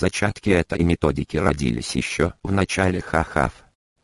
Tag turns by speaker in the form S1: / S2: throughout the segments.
S1: Зачатки этой методики родились еще в начале ХАХАФ.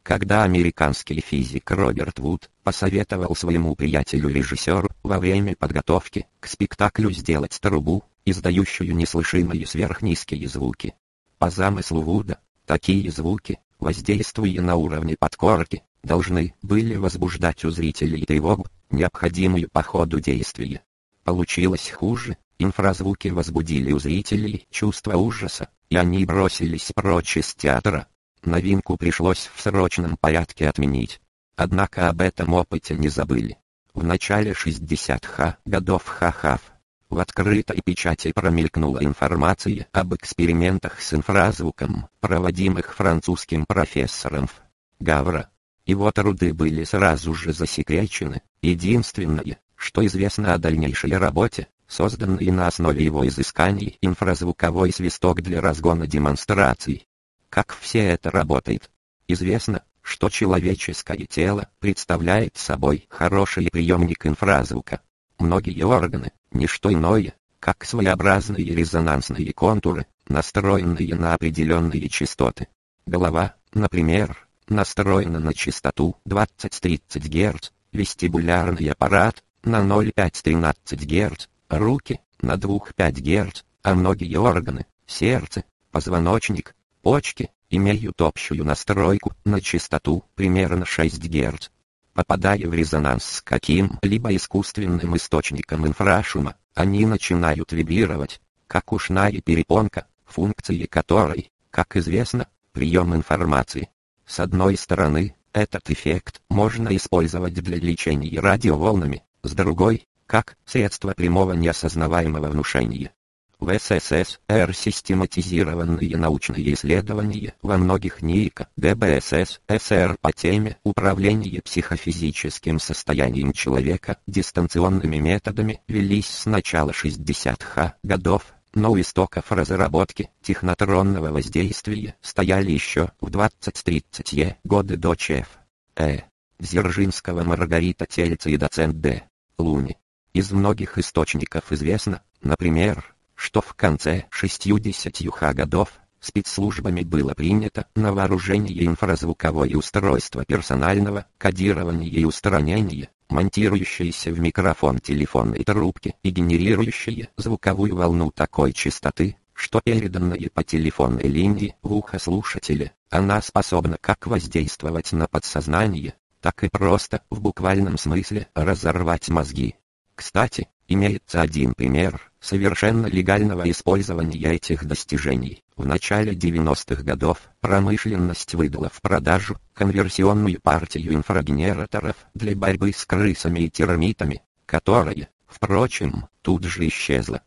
S1: Когда американский физик Роберт Вуд посоветовал своему приятелю-режиссеру во время подготовки к спектаклю сделать трубу, издающую неслышимые сверхнизкие звуки. По замыслу Вуда, такие звуки, воздействуя на уровне подкорки, должны были возбуждать у зрителей тревогу, необходимую по ходу действия. Получилось хуже, инфразвуки возбудили у зрителей чувство ужаса, и они бросились прочь из театра. Новинку пришлось в срочном порядке отменить. Однако об этом опыте не забыли. В начале 60-х годов ХАХАФ в открытой печати промелькнула информация об экспериментах с инфразвуком, проводимых французским профессором Гавра. Его труды были сразу же засекречены. Единственное, что известно о дальнейшей работе, созданной на основе его изысканий инфразвуковой свисток для разгона демонстраций. Как все это работает? Известно, что человеческое тело представляет собой хороший приемник инфразвука. Многие органы, не что иное, как своеобразные резонансные контуры, настроенные на определенные частоты. Голова, например, настроена на частоту 20-30 Гц, вестибулярный аппарат на 0,5-13 Гц, руки на 2,5 Гц, а многие органы, сердце, позвоночник, почки, имеют общую настройку на частоту примерно 6 Гц. Попадая в резонанс с каким-либо искусственным источником инфрашума, они начинают вибрировать, как ушная перепонка, функции которой, как известно, прием информации. С одной стороны, этот эффект можно использовать для лечения радиоволнами, с другой, как средство прямого неосознаваемого внушения. В СССР систематизированные научные исследования во многих НИИК, ГБСС, СР по теме управления психофизическим состоянием человека дистанционными методами велись с начала 60-х годов но у истоков разработки технотронного воздействия стояли еще в 20-30 годы до ЧФ. Э. Дзержинского Маргарита Тельца и доцент Д. Луни. Из многих источников известно, например, что в конце 60-х годов спецслужбами было принято на вооружение инфразвуковое устройство персонального кодирования и устранения, монтирующиеся в микрофон телефонной трубки и генерирующие звуковую волну такой частоты, что переданная по телефонной линии в ухо слушателя, она способна как воздействовать на подсознание, так и просто, в буквальном смысле, разорвать мозги. Кстати, имеется один пример совершенно легального использования этих достижений. В начале 90-х годов промышленность выдала в продажу конверсионную партию инфрагенераторов для борьбы с крысами и термитами, которая, впрочем, тут же исчезла.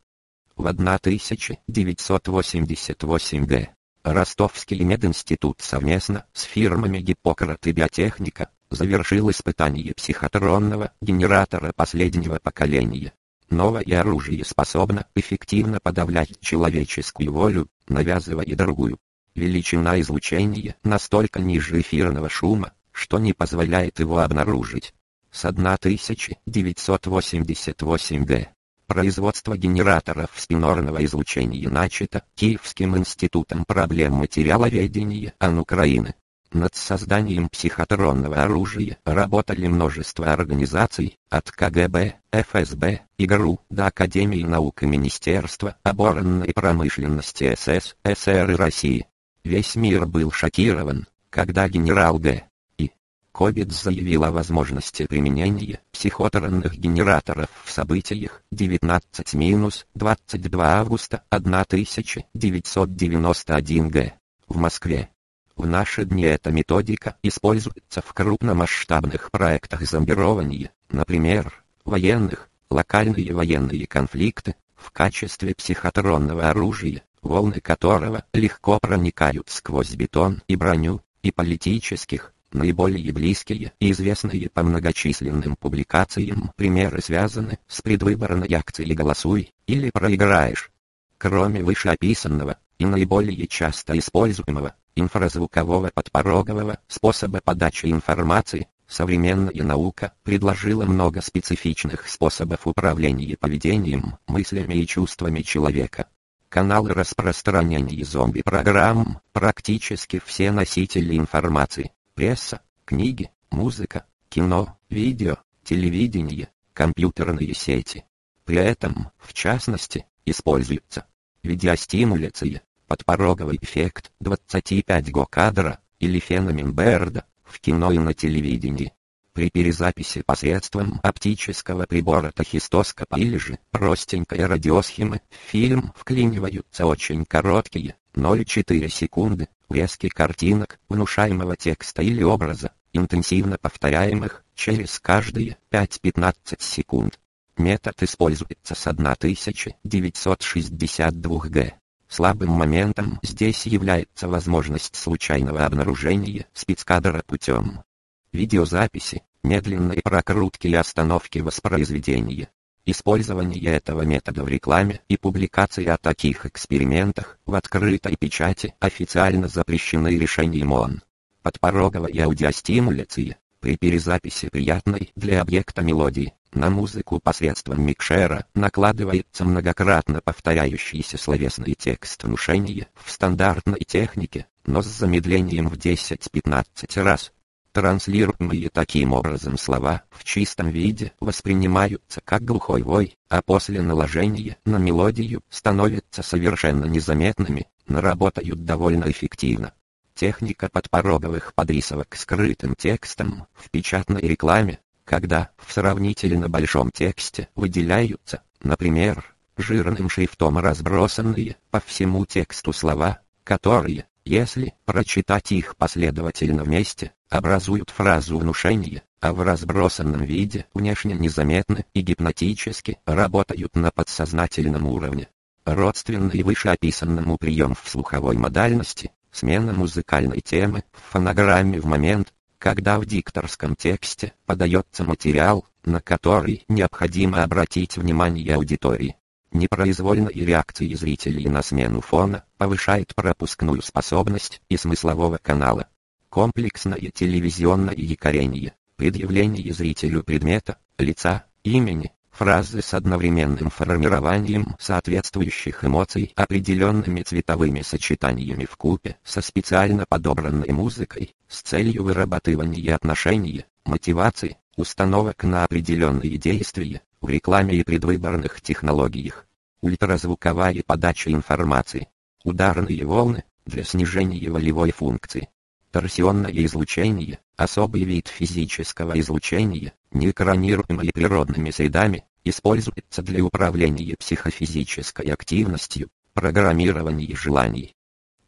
S1: В 1988 г. Ростовский мединститут совместно с фирмами Гиппократ и Биотехника завершил испытание психотронного генератора последнего поколения. Новое оружие способно эффективно подавлять человеческую волю, навязывая другую. Величина излучения настолько ниже эфирного шума, что не позволяет его обнаружить. С 1988 г. Производство генераторов спинорного излучения начато Киевским институтом проблем материаловедения АН Украины. Над созданием психотронного оружия работали множество организаций, от КГБ, ФСБ, ИГРУ до Академии наук и Министерства оборонной промышленности СС, СССР и России. Весь мир был шокирован, когда генерал Г. И. Кобец заявил о возможности применения психотронных генераторов в событиях 19-22 августа 1991 г. в Москве. В наши дни эта методика используется в крупномасштабных проектах зомбирования, например, военных, локальные военные конфликты, в качестве психотронного оружия, волны которого легко проникают сквозь бетон и броню, и политических, наиболее близкие и известные по многочисленным публикациям примеры связаны с предвыборной акцией «Голосуй» или «Проиграешь». Кроме вышеописанного, и наиболее часто используемого, инфразвукового подпорогового способа подачи информации, современная наука предложила много специфичных способов управления поведением, мыслями и чувствами человека. каналы распространения зомби-программ, практически все носители информации, пресса, книги, музыка, кино, видео, телевидение, компьютерные сети. При этом, в частности, используется видеостимуляция, подпороговый эффект 25 го кадра или феномен Берда в кино и на телевидении. При перезаписи посредством оптического прибора тахистоскопа или же простенькой радиосхемы в фильм вклиниваются очень короткие, 0,4 секунды, врезки картинок, внушаемого текста или образа, интенсивно повторяемых через каждые 5-15 секунд. Метод используется с 1962 г. Слабым моментом здесь является возможность случайного обнаружения спецкадра путем видеозаписи, медленной прокрутки и остановки воспроизведения. Использование этого метода в рекламе и публикации о таких экспериментах в открытой печати официально запрещены решением ООН. Подпороговая аудиостимуляция при перезаписи приятной для объекта мелодии на музыку посредством микшера накладывается многократно повторяющийся словесный текст внушения в стандартной технике, но с замедлением в 10-15 раз. Транслируемые таким образом слова в чистом виде воспринимаются как глухой вой, а после наложения на мелодию становятся совершенно незаметными, но работают довольно эффективно. Техника подпороговых подрисовок скрытым текстом в печатной рекламе, когда в сравнительно большом тексте выделяются, например, жирным шрифтом разбросанные по всему тексту слова, которые, если прочитать их последовательно вместе, образуют фразу внушения, а в разбросанном виде внешне незаметны и гипнотически работают на подсознательном уровне. Родственный вышеописанному прием в слуховой модальности, смена музыкальной темы в фонограмме в момент, когда в дикторском тексте подается материал, на который необходимо обратить внимание аудитории. Непроизвольной реакции зрителей на смену фона повышает пропускную способность и смыслового канала. Комплексное телевизионное якорение, предъявление зрителю предмета, лица, имени, фразы с одновременным формированием соответствующих эмоций определенными цветовыми сочетаниями в купе со специально подобранной музыкой с целью вырабатывания отношения, мотивации, установок на определенные действия, в рекламе и предвыборных технологиях. Ультразвуковая подача информации. Ударные волны для снижения волевой функции. Торсионное излучение – особый вид физического излучения, не экранируемый природными средами, используется для управления психофизической активностью, программирования желаний.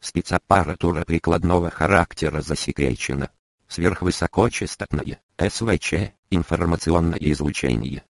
S1: Спецаппаратура прикладного характера засекречена. Сверхвысокочастотное, СВЧ, информационное излучение.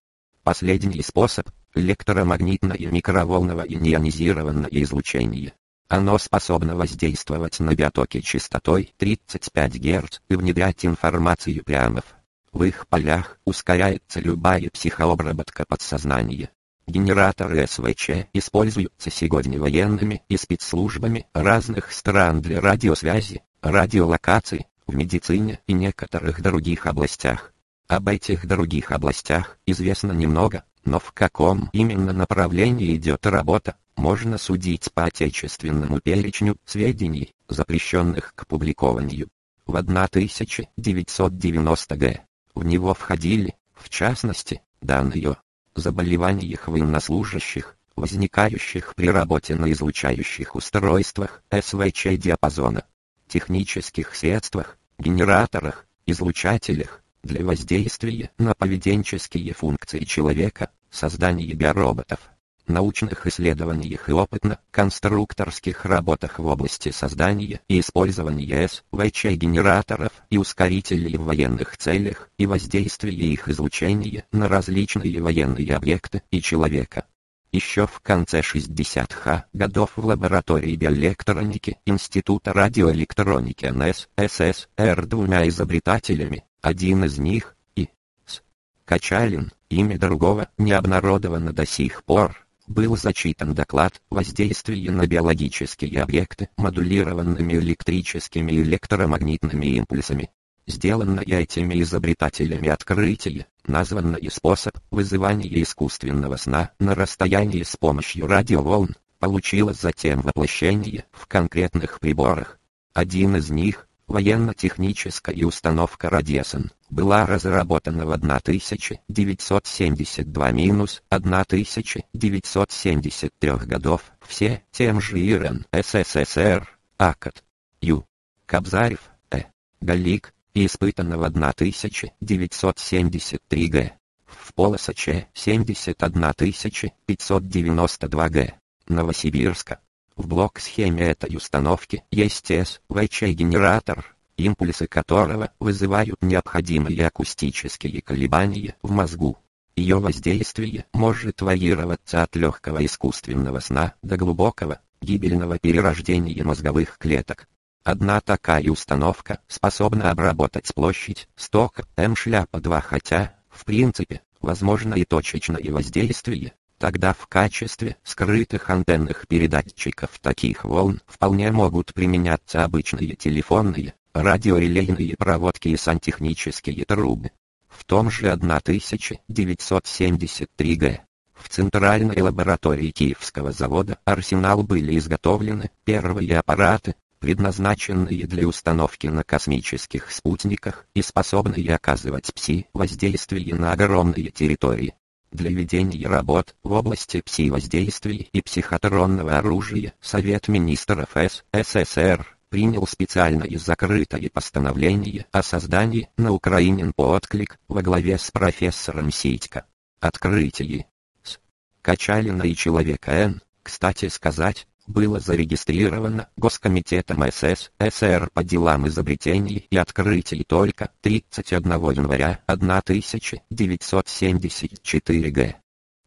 S1: Последний способ – электромагнитное микроволновое неионизированное излучение. Оно способно воздействовать на биотоки частотой 35 Гц и внедрять информацию прямо в в их полях ускоряется любая психообработка подсознания. Генераторы СВЧ используются сегодня военными и спецслужбами разных стран для радиосвязи, радиолокации, в медицине и некоторых других областях. Об этих других областях известно немного, но в каком именно направлении идет работа, можно судить по отечественному перечню сведений, запрещенных к публикованию. В 1990 г. В него входили, в частности, данные о заболеваниях военнослужащих, возникающих при работе на излучающих устройствах СВЧ диапазона, технических средствах, генераторах, излучателях, для воздействия на поведенческие функции человека, создание биороботов, научных исследованиях и опытно-конструкторских работах в области создания и использования СВЧ-генераторов и ускорителей в военных целях и воздействия их излучения на различные военные объекты и человека. Еще в конце 60-х годов в лаборатории биоэлектроники Института радиоэлектроники НС СССР двумя изобретателями один из них, И. С. Качалин, имя другого не обнародовано до сих пор, был зачитан доклад «Воздействие на биологические объекты модулированными электрическими и электромагнитными импульсами». Сделанное этими изобретателями открытие, названное способ вызывания искусственного сна на расстоянии с помощью радиоволн, получила затем воплощение в конкретных приборах. Один из них, военно-техническая установка Радисон, была разработана в 1972-1973 годов, все тем же ИРН, СССР, АКАТ, Ю. Кобзарев, Э. Галик, испытана в 1973 г. В Полосаче 71592 г. Новосибирска. В блок-схеме этой установки есть СВЧ-генератор, импульсы которого вызывают необходимые акустические колебания в мозгу. Ее воздействие может варьироваться от легкого искусственного сна до глубокого, гибельного перерождения мозговых клеток. Одна такая установка способна обработать площадь стока М-шляпа 2 хотя, в принципе, возможно и точечное воздействие, тогда в качестве скрытых антенных передатчиков таких волн вполне могут применяться обычные телефонные, радиорелейные проводки и сантехнические трубы. В том же 1973 г. В центральной лаборатории Киевского завода «Арсенал» были изготовлены первые аппараты, предназначенные для установки на космических спутниках и способные оказывать ПСИ-воздействие на огромные территории. Для ведения работ в области ПСИ-воздействия и психотронного оружия Совет министров СССР принял специальное закрытое постановление о создании на Украине по отклик во главе с профессором Ситько. Открытие. С. Качалина и человека Н, кстати сказать, было зарегистрировано Госкомитетом СССР по делам изобретений и открытий только 31 января 1974 г.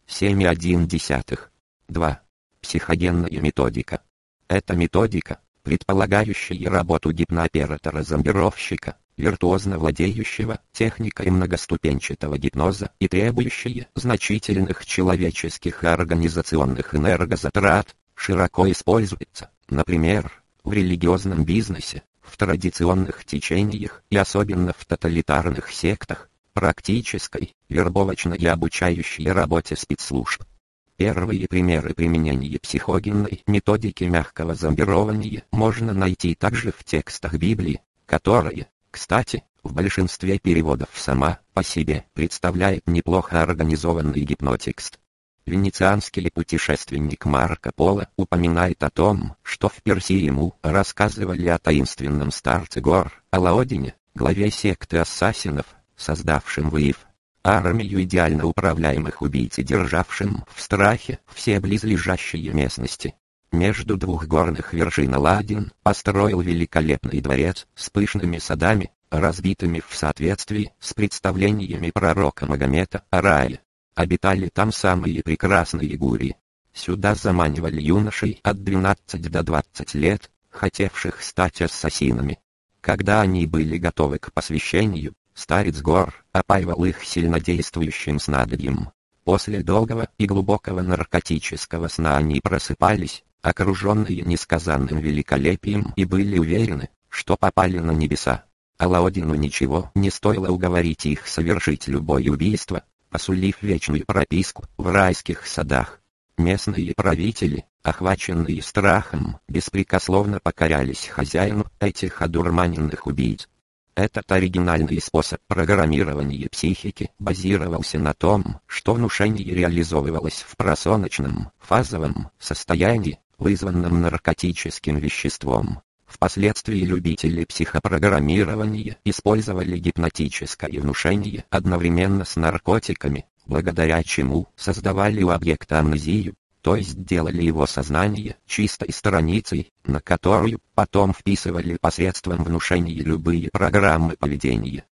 S1: 7,1. 2. Психогенная методика. Эта методика, предполагающая работу гипнооператора-зомбировщика, виртуозно владеющего техникой многоступенчатого гипноза и требующая значительных человеческих и организационных энергозатрат, широко используется, например, в религиозном бизнесе, в традиционных течениях и особенно в тоталитарных сектах, практической, вербовочной и обучающей работе спецслужб. Первые примеры применения психогенной методики мягкого зомбирования можно найти также в текстах Библии, которые, кстати, в большинстве переводов сама по себе представляет неплохо организованный гипнотекст. Венецианский путешественник Марко Поло упоминает о том, что в Персии ему рассказывали о таинственном старце гор, Алаодине, главе секты ассасинов, создавшем в Ив, армию идеально управляемых убийц и державшим в страхе все близлежащие местности. Между двух горных вершин Аладдин построил великолепный дворец с пышными садами, разбитыми в соответствии с представлениями пророка Магомета о рае. Обитали там самые прекрасные гури. Сюда заманивали юношей от 12 до 20 лет, хотевших стать ассасинами. Когда они были готовы к посвящению, старец гор опаивал их сильнодействующим снадобьем. После долгого и глубокого наркотического сна они просыпались, окруженные несказанным великолепием и были уверены, что попали на небеса. Алаодину ничего не стоило уговорить их совершить любое убийство, посулив вечную прописку в райских садах. Местные правители, охваченные страхом, беспрекословно покорялись хозяину этих одурманенных убийц. Этот оригинальный способ программирования психики базировался на том, что внушение реализовывалось в просоночном, фазовом состоянии, вызванном наркотическим веществом. Впоследствии любители психопрограммирования использовали гипнотическое внушение одновременно с наркотиками, благодаря чему создавали у объекта амнезию, то есть делали его сознание чистой страницей, на которую потом вписывали посредством внушения любые программы поведения.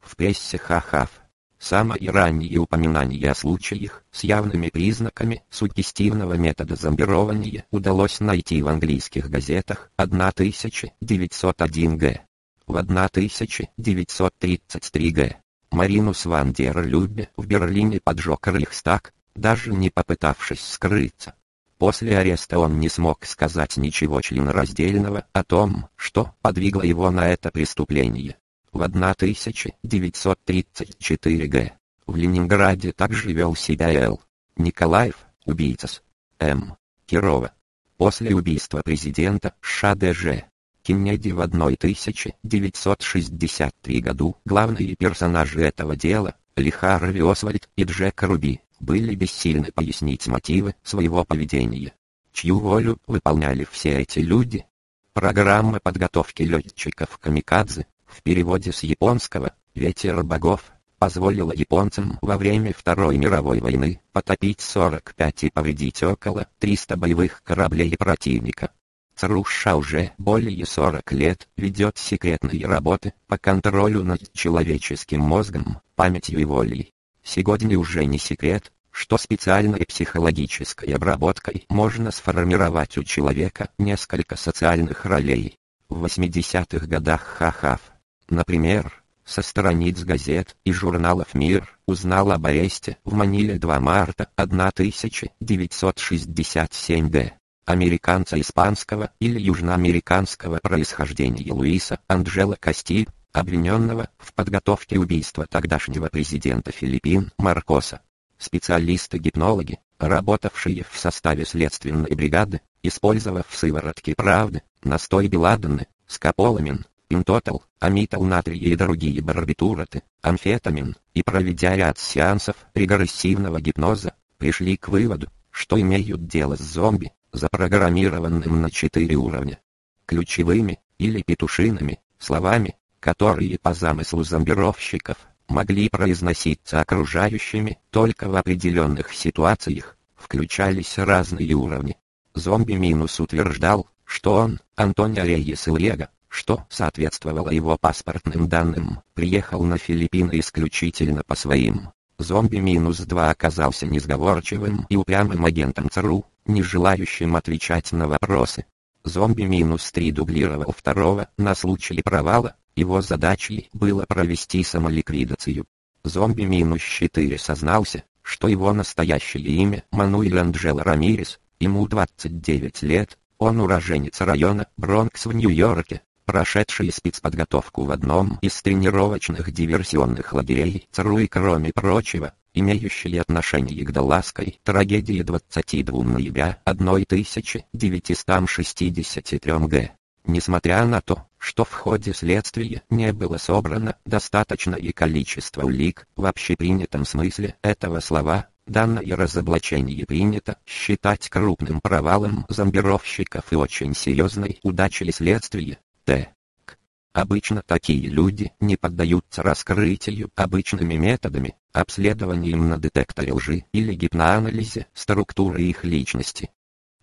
S1: В прессе Хахав Самые ранние упоминания о случаях с явными признаками суггестивного метода зомбирования удалось найти в английских газетах 1901 г. В 1933 г. Маринус ван дер Любе в Берлине поджег Рейхстаг, даже не попытавшись скрыться. После ареста он не смог сказать ничего членораздельного о том, что подвигло его на это преступление в 1934 г. В Ленинграде также вел себя Л. Николаев, убийца с М. Кирова. После убийства президента ШДЖ Кеннеди в 1963 году главные персонажи этого дела, Ли Харви Освальд и Джек Руби, были бессильны пояснить мотивы своего поведения. Чью волю выполняли все эти люди? Программа подготовки летчиков «Камикадзе» в переводе с японского «Ветер богов» позволила японцам во время Второй мировой войны потопить 45 и повредить около 300 боевых кораблей противника. ЦРУША уже более 40 лет ведет секретные работы по контролю над человеческим мозгом, памятью и волей. Сегодня уже не секрет, что специальной психологической обработкой можно сформировать у человека несколько социальных ролей. В 80-х годах Хахав, например, со страниц газет и журналов «Мир» узнал об аресте в Маниле 2 марта 1967 г американца испанского или южноамериканского происхождения Луиса Анджела Касти, обвиненного в подготовке убийства тогдашнего президента Филиппин Маркоса. Специалисты-гипнологи, работавшие в составе следственной бригады, использовав сыворотки правды, настой Беладены, скополамин, пинтотал, амитал натрия и другие барбитураты, амфетамин, и проведя ряд сеансов регрессивного гипноза, пришли к выводу, что имеют дело с зомби, запрограммированным на четыре уровня. Ключевыми, или петушиными, словами, которые по замыслу зомбировщиков, могли произноситься окружающими только в определенных ситуациях, включались разные уровни. Зомби Минус утверждал, что он, Антонио Рейес Ильега, что соответствовало его паспортным данным, приехал на Филиппины исключительно по своим. Зомби Минус 2 оказался несговорчивым и упрямым агентом ЦРУ, не желающим отвечать на вопросы. Зомби-3 дублировал второго на случай провала, его задачей было провести самоликвидацию. Зомби-4 сознался, что его настоящее имя Мануэль Анджело Рамирес, ему 29 лет, он уроженец района Бронкс в Нью-Йорке, прошедший спецподготовку в одном из тренировочных диверсионных лагерей ЦРУ и кроме прочего, имеющие отношение к Далласской трагедии 22 ноября 1963 г. Несмотря на то, что в ходе следствия не было собрано достаточное количество улик в общепринятом смысле этого слова, данное разоблачение принято считать крупным провалом зомбировщиков и очень серьезной удачей следствия. Т. Обычно такие люди не поддаются раскрытию обычными методами, обследованием на детекторе лжи или гипноанализе структуры их личности.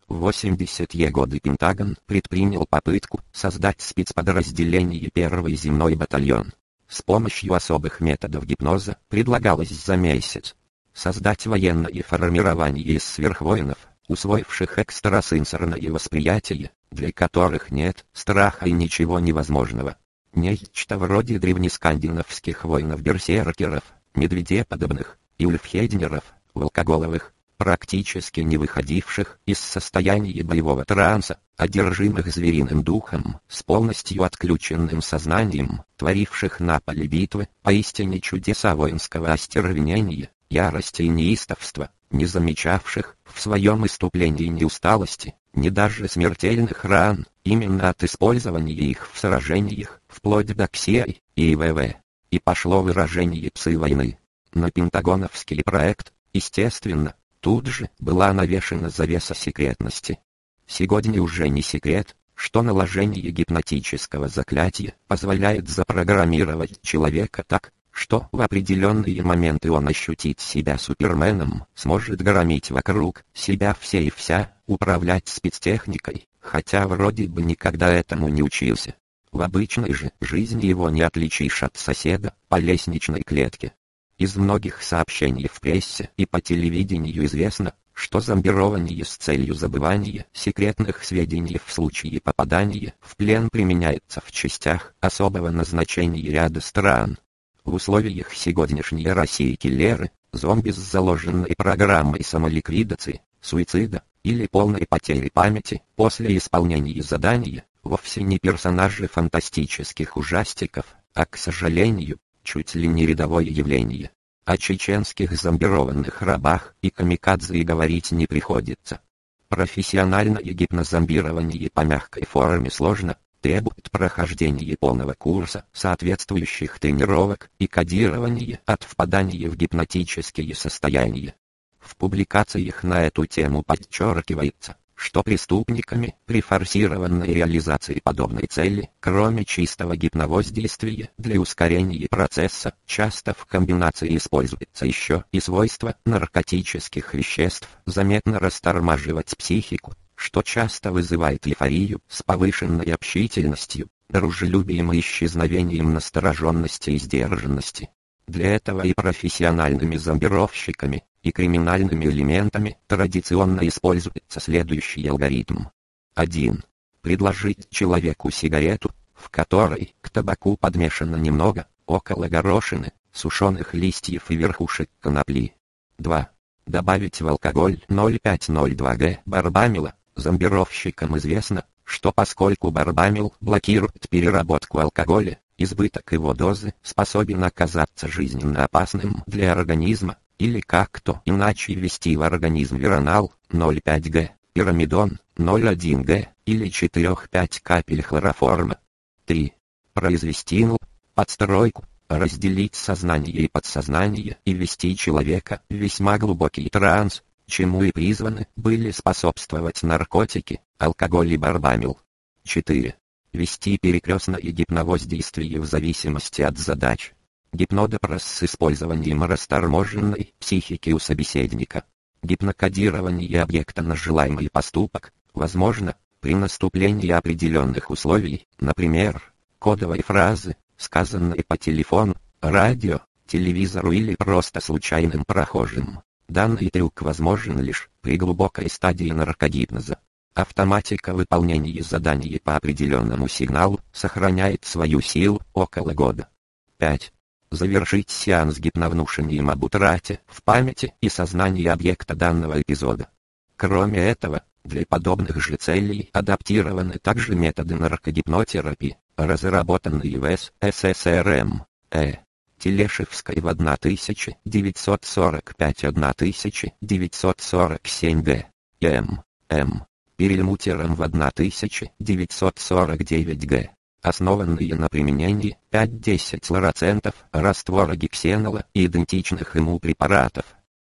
S1: В 80-е годы Пентагон предпринял попытку создать спецподразделение первый земной батальон. С помощью особых методов гипноза предлагалось за месяц создать военное формирование из сверхвоинов, усвоивших экстрасенсорное восприятие, для которых нет страха и ничего невозможного. Нечто вроде древнескандинавских воинов-берсеркеров, медведеподобных, и ульфхеднеров, волкоголовых, практически не выходивших из состояния боевого транса, одержимых звериным духом, с полностью отключенным сознанием, творивших на поле битвы поистине чудеса воинского остервенения, ярости и неистовства, не замечавших в своем иступлении ни усталости, ни даже смертельных ран, именно от использования их в сражениях, вплоть до КСИАИ и ИВВ. И пошло выражение псы войны. На пентагоновский проект, естественно, тут же была навешена завеса секретности. Сегодня уже не секрет, что наложение гипнотического заклятия позволяет запрограммировать человека так, что в определенные моменты он ощутит себя суперменом, сможет громить вокруг себя все и вся, управлять спецтехникой, хотя вроде бы никогда этому не учился. В обычной же жизни его не отличишь от соседа по лестничной клетке. Из многих сообщений в прессе и по телевидению известно, что зомбирование с целью забывания секретных сведений в случае попадания в плен применяется в частях особого назначения ряда стран, в условиях сегодняшней России киллеры, зомби с заложенной программой самоликвидации, суицида или полной потери памяти после исполнения задания, вовсе не персонажи фантастических ужастиков, а, к сожалению, чуть ли не рядовое явление. О чеченских зомбированных рабах и камикадзе и говорить не приходится. Профессиональное гипнозомбирование по мягкой форме сложно, требует прохождения полного курса соответствующих тренировок и кодирования от впадания в гипнотические состояния. В публикациях на эту тему подчеркивается, что преступниками при форсированной реализации подобной цели, кроме чистого гипновоздействия для ускорения процесса, часто в комбинации используется еще и свойство наркотических веществ заметно растормаживать психику, что часто вызывает эйфорию с повышенной общительностью, дружелюбием и исчезновением настороженности и сдержанности. Для этого и профессиональными зомбировщиками, и криминальными элементами традиционно используется следующий алгоритм. 1. Предложить человеку сигарету, в которой к табаку подмешано немного, около горошины, сушеных листьев и верхушек конопли. 2. Добавить в алкоголь 0,502 г барбамила. Зомбировщикам известно, что поскольку барбамил блокирует переработку алкоголя, избыток его дозы способен оказаться жизненно опасным для организма, или как-то иначе ввести в организм веронал 0,5 г, пирамидон 0,1 г или 4-5 капель хлороформа. 3. Произвести НЛ, подстройку, разделить сознание и подсознание и ввести человека в весьма глубокий транс, чему и призваны были способствовать наркотики, алкоголь и барбамил. 4. Вести перекрестное гипновоздействие в зависимости от задач. Гипнодопрос с использованием расторможенной психики у собеседника. Гипнокодирование объекта на желаемый поступок, возможно, при наступлении определенных условий, например, кодовой фразы, сказанной по телефону, радио, телевизору или просто случайным прохожим. Данный трюк возможен лишь при глубокой стадии наркогипноза. Автоматика выполнения заданий по определенному сигналу сохраняет свою силу около года. 5 завершить сеанс гипновнушением об утрате в памяти и сознании объекта данного эпизода. Кроме этого, для подобных же целей адаптированы также методы наркогипнотерапии, разработанные в СССРМ, Э. Телешевской в 1945-1947 Г. М. М. Перельмутером в 1949 Г основанные на применении 5-10 лороцентов раствора гексенола и идентичных ему препаратов.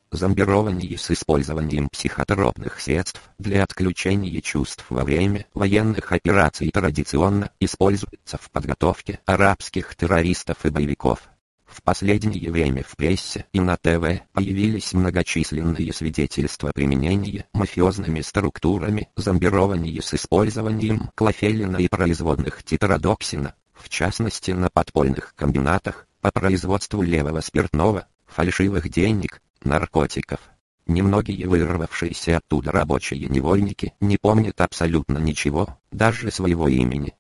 S1: Зомбирование с использованием психотропных средств для отключения чувств во время военных операций традиционно используется в подготовке арабских террористов и боевиков. В последнее время в прессе и на ТВ появились многочисленные свидетельства применения мафиозными структурами зомбирования с использованием клофелина и производных тетрадоксина, в частности на подпольных комбинатах по производству левого спиртного, фальшивых денег, наркотиков. Немногие вырвавшиеся оттуда рабочие невольники не помнят абсолютно ничего, даже своего имени.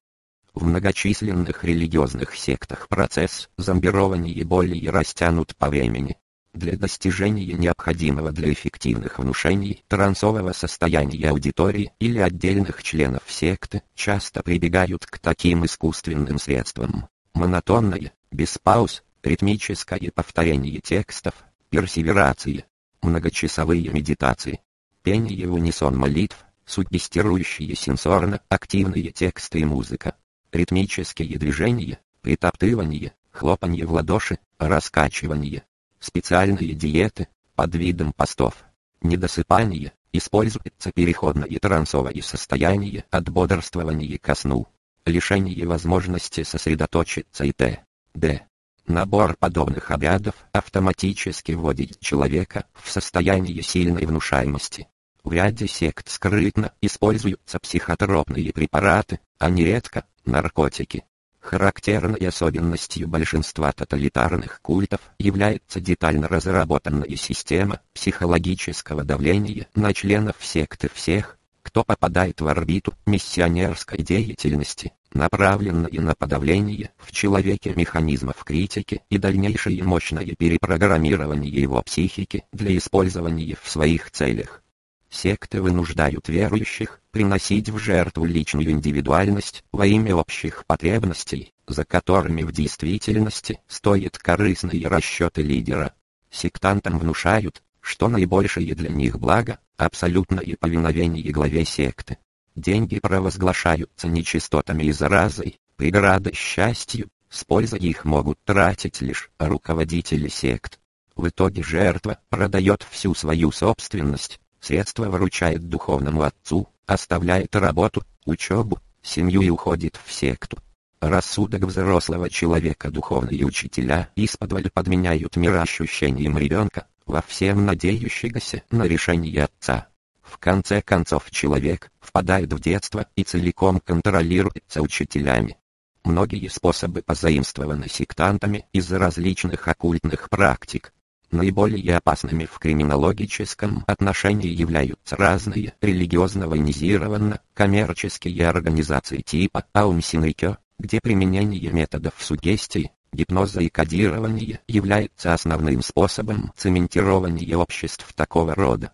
S1: В многочисленных религиозных сектах процесс зомбирования более растянут по времени. Для достижения необходимого для эффективных внушений трансового состояния аудитории или отдельных членов секты часто прибегают к таким искусственным средствам. Монотонное, без пауз, ритмическое повторение текстов, персеверация, многочасовые медитации, пение в унисон молитв, суггестирующие сенсорно активные тексты и музыка ритмические движения, притоптывание, хлопанье в ладоши, раскачивание, специальные диеты, под видом постов, недосыпание, используется переходное трансовое состояние от бодрствования ко сну, лишение возможности сосредоточиться и т.д. Набор подобных обрядов автоматически вводит человека в состояние сильной внушаемости. В ряде сект скрытно используются психотропные препараты, а нередко наркотики. Характерной особенностью большинства тоталитарных культов является детально разработанная система психологического давления на членов секты всех, кто попадает в орбиту миссионерской деятельности, направленной на подавление в человеке механизмов критики и дальнейшее мощное перепрограммирование его психики для использования в своих целях. Секты вынуждают верующих приносить в жертву личную индивидуальность во имя общих потребностей, за которыми в действительности стоят корыстные расчеты лидера. Сектантам внушают, что наибольшее для них благо – абсолютное повиновение главе секты. Деньги провозглашаются нечистотами и заразой, преградой счастью, с пользой их могут тратить лишь руководители сект. В итоге жертва продает всю свою собственность, средства выручает духовному отцу, оставляет работу, учебу, семью и уходит в секту. Рассудок взрослого человека духовные учителя исподволь подменяют мироощущением ребенка, во всем надеющегося на решение отца. В конце концов человек впадает в детство и целиком контролируется учителями. Многие способы позаимствованы сектантами из различных оккультных практик. Наиболее опасными в криминологическом отношении являются разные религиозно-военизированно коммерческие организации типа Аум Синрикё, где применение методов сугестии, гипноза и кодирования является основным способом цементирования обществ такого рода.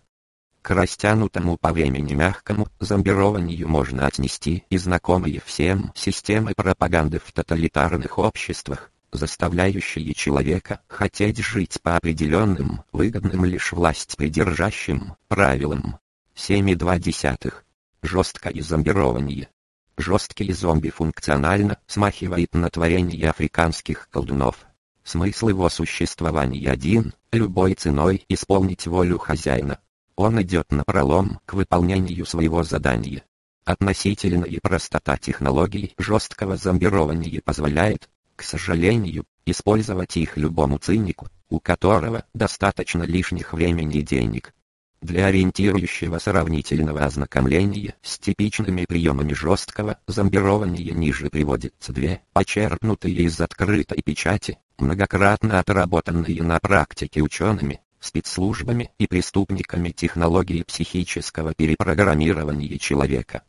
S1: К растянутому по времени мягкому зомбированию можно отнести и знакомые всем системы пропаганды в тоталитарных обществах, заставляющие человека хотеть жить по определенным, выгодным лишь власть придержащим правилам. 7,2. Жесткое зомбирование. Жесткий зомби функционально смахивает на творение африканских колдунов. Смысл его существования один – любой ценой исполнить волю хозяина. Он идет на пролом к выполнению своего задания. Относительная простота технологий жесткого зомбирования позволяет, к сожалению, использовать их любому цинику, у которого достаточно лишних времени и денег. Для ориентирующего сравнительного ознакомления с типичными приемами жесткого зомбирования ниже приводятся две, почерпнутые из открытой печати, многократно отработанные на практике учеными, спецслужбами и преступниками технологии психического перепрограммирования человека.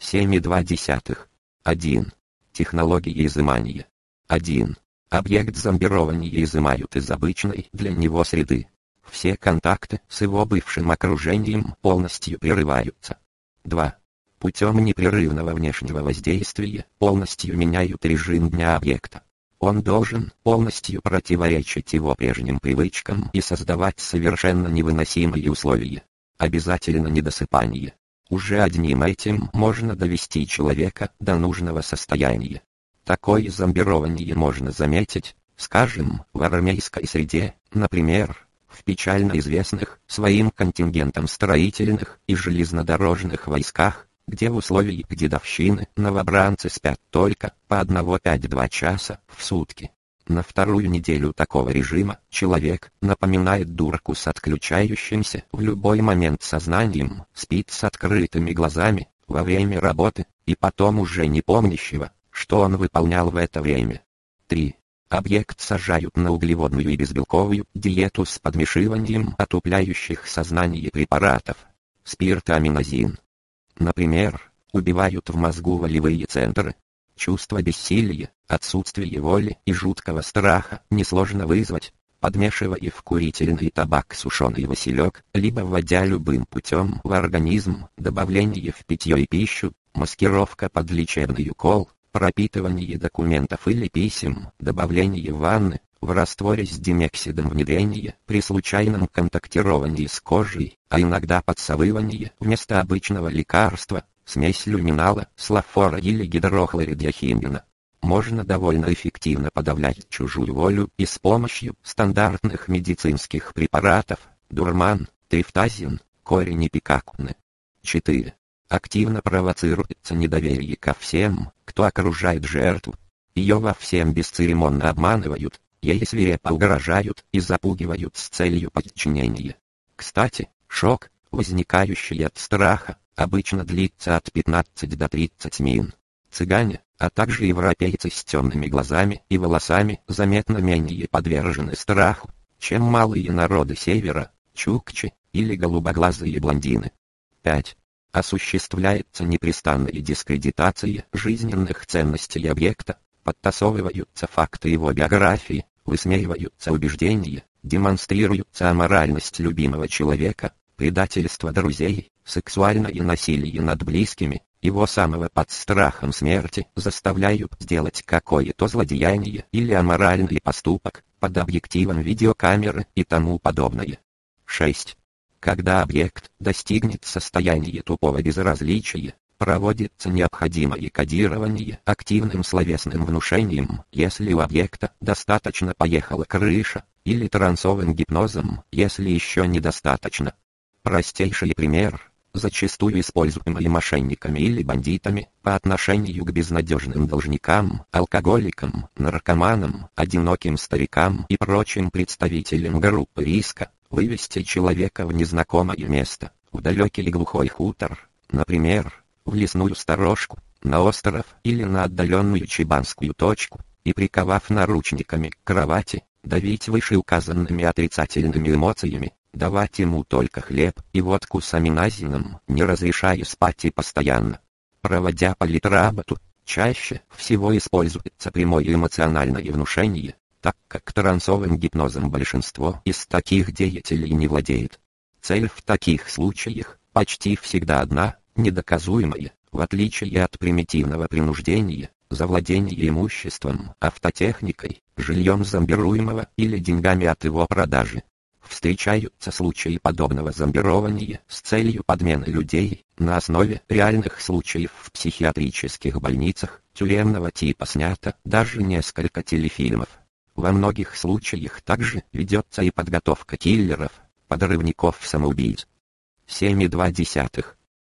S1: 7,2. 1. Технологии изымания. 1. Объект зомбирования изымают из обычной для него среды. Все контакты с его бывшим окружением полностью прерываются. 2. Путем непрерывного внешнего воздействия полностью меняют режим дня объекта. Он должен полностью противоречить его прежним привычкам и создавать совершенно невыносимые условия. Обязательно недосыпание. Уже одним этим можно довести человека до нужного состояния. Такое зомбирование можно заметить, скажем, в армейской среде, например, в печально известных своим контингентом строительных и железнодорожных войсках, где в условиях дедовщины новобранцы спят только по одного пять-два часа в сутки. На вторую неделю такого режима человек напоминает дурку с отключающимся в любой момент сознанием, спит с открытыми глазами во время работы, и потом уже не помнящего, что он выполнял в это время. 3. Объект сажают на углеводную и безбелковую диету с подмешиванием отупляющих сознание препаратов. Спиртаминозин, Например, убивают в мозгу волевые центры. Чувство бессилия, отсутствие воли и жуткого страха несложно вызвать, подмешивая в курительный табак сушеный василек, либо вводя любым путем в организм, добавление в питье и пищу, маскировка под лечебный укол, пропитывание документов или писем, добавление ванны, в растворе с димексидом внедрение при случайном контактировании с кожей, а иногда подсовывание вместо обычного лекарства, смесь люминала, слафора или гидрохлоридиахимина. Можно довольно эффективно подавлять чужую волю и с помощью стандартных медицинских препаратов, дурман, трифтазин, корень эпикакуны. 4. Активно провоцируется недоверие ко всем, кто окружает жертву. Ее во всем бесцеремонно обманывают, Ей свирепо угрожают и запугивают с целью подчинения. Кстати, шок, возникающий от страха, обычно длится от 15 до 30 мин. Цыгане, а также европейцы с темными глазами и волосами заметно менее подвержены страху, чем малые народы севера, чукчи или голубоглазые блондины. 5. Осуществляется непрестанная дискредитация жизненных ценностей объекта, подтасовываются факты его биографии, высмеиваются убеждения, демонстрируется аморальность любимого человека, предательство друзей, сексуальное насилие над близкими, его самого под страхом смерти заставляют сделать какое-то злодеяние или аморальный поступок, под объективом видеокамеры и тому подобное. 6. Когда объект достигнет состояния тупого безразличия, проводится необходимое кодирование активным словесным внушением, если у объекта достаточно поехала крыша, или трансовым гипнозом, если еще недостаточно. Простейший пример, зачастую используемый мошенниками или бандитами по отношению к безнадежным должникам, алкоголикам, наркоманам, одиноким старикам и прочим представителям группы риска, вывести человека в незнакомое место, в далекий глухой хутор, например, в лесную сторожку, на остров или на отдаленную чебанскую точку, и приковав наручниками к кровати, давить вышеуказанными отрицательными эмоциями, давать ему только хлеб и водку с аминазином, не разрешая спать и постоянно. Проводя политработу, чаще всего используется прямое эмоциональное внушение, так как трансовым гипнозом большинство из таких деятелей не владеет. Цель в таких случаях почти всегда одна недоказуемое, в отличие от примитивного принуждения, завладение имуществом, автотехникой, жильем зомбируемого или деньгами от его продажи. Встречаются случаи подобного зомбирования с целью подмены людей на основе реальных случаев в психиатрических больницах тюремного типа снято даже несколько телефильмов. Во многих случаях также ведется и подготовка киллеров, подрывников-самоубийц. 7,2